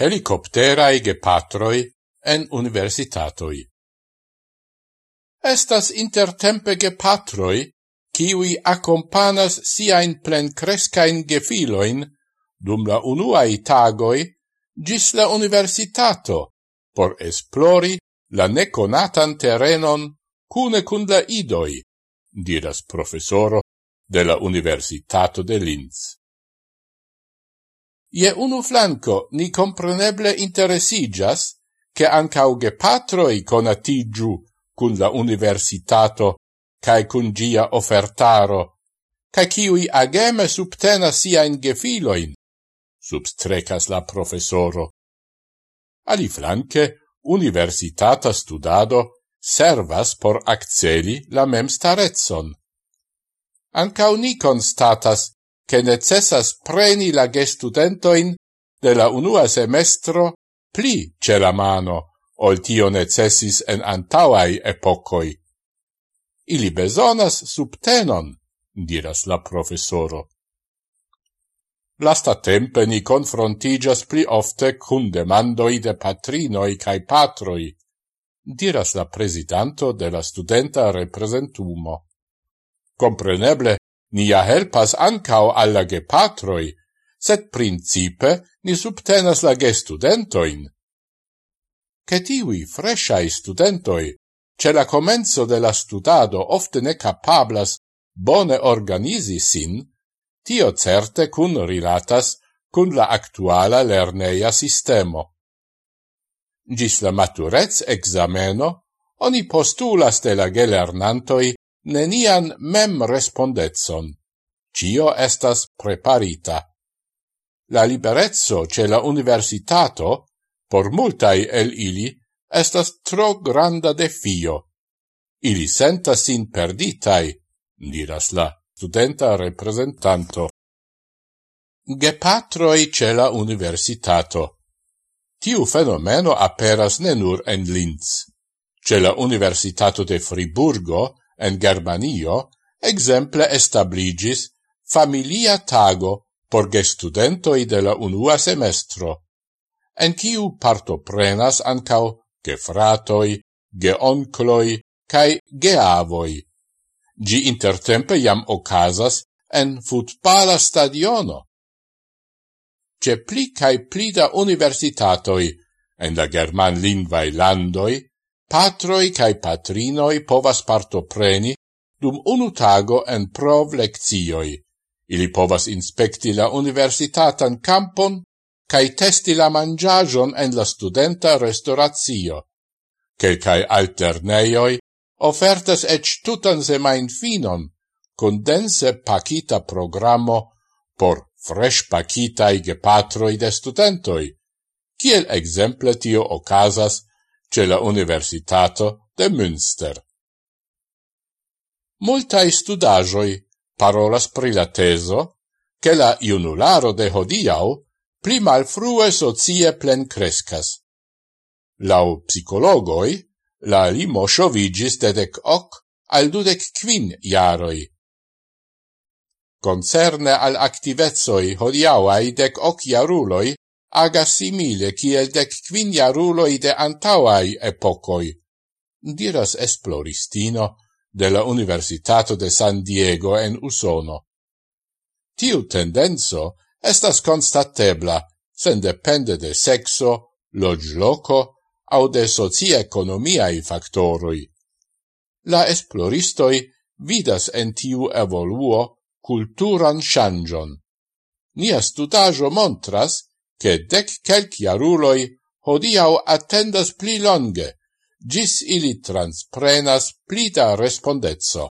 helicopterae gepatroi en universitatoi. Estas intertempe gepatroi, kiwi accompanas siain plencrescain gefiloin dum la unuai tagoi gis la universitato por esplori la neconatan terrenon cune cun la idoi, diras professoro de la Universitato de Linz. Ie unu flanco ni compreneble interesigas che ancauge patroi conatigiu cun la universitato cae cun gia offertaro, cae ciui ageme subtena sia in gefiloin, substrecas la professoro. Ali flanque, universitata studado servas por acceli la memstarezzon. Ancau ni constatas che necessas preni la gestudentoin de la unua semestro pli ce la mano, ol tio necessis en antauai epocoi. Ili besonas subtenon, diras la professoro. Lasta tempe ni confrontigas pli ofte cun demandoi de patrinoi cae patroi, diras la presidanto de la studenta representumo. Compreneble, Ni helpas ancao alla gepatroi, set principe ni subtenas la ge studentoin. Che fresciai studentoi, ce la comenzo de la studado ofte ne capablas bone organizi sin, tio certe cun rilatas cun la actuala lerneia sistemo. Gis la maturez exameno, oni postulas de la gelernantoi nenian mem respondetson. Cio estas preparita. La liberezzo ce la universitato, por multai el ili, estas tro granda defio. Ili sentas sin perditai, diras la studenta representanto. Gepatroi ce la universitato. Tiu fenomeno aperas ne nur en Linz. Ce la universitato de Friburgo, En Germanio, exemple establigis familia tago por gestudentoi de la unua semestro, en kiu partoprenas ancau gefratoi, geoncloi, cae geavoi. Gi intertempe jam ocasas en futbala stadiono. Ce pli cae pli da universitatoi en la german lingvae landoi Patroi cae patrinoi povas partopreni dum unu tago en prov leccioi. Ili povas inspecti la universitatan campon cae testi la mangiagion en la studenta restauratio. Quelcae alterneioi ofertas ec tutan semain finon, con dense pacita programo por fresh pacitai gepatroi de studentoi, kiel exemple tio ocasas ce la Universitato de Münster. Multae studajoi parolas pri la teso che la iunularo de hodiau pli malfrue socie plen crescas. Lau psicologoi, la limo sciovigis de dec hoc al dudec quin jaroi. Concerne al activezoi hodiauai dec hoc jaruloi agas simile kiel dec quin jaruloi de antauai epocoi, diras esploristino de la Universitato de San Diego en Usono. Tiu tendenzo estas constatebla, sen depende de sexo, logloco, au de socio-economiai factoroi. La esploristoi vidas en tiu evoluo culturan changion. Nia studajo montras che dec quelciaruloi hodiau attendas pli longe, gis ili transprenas pli da respondezzo.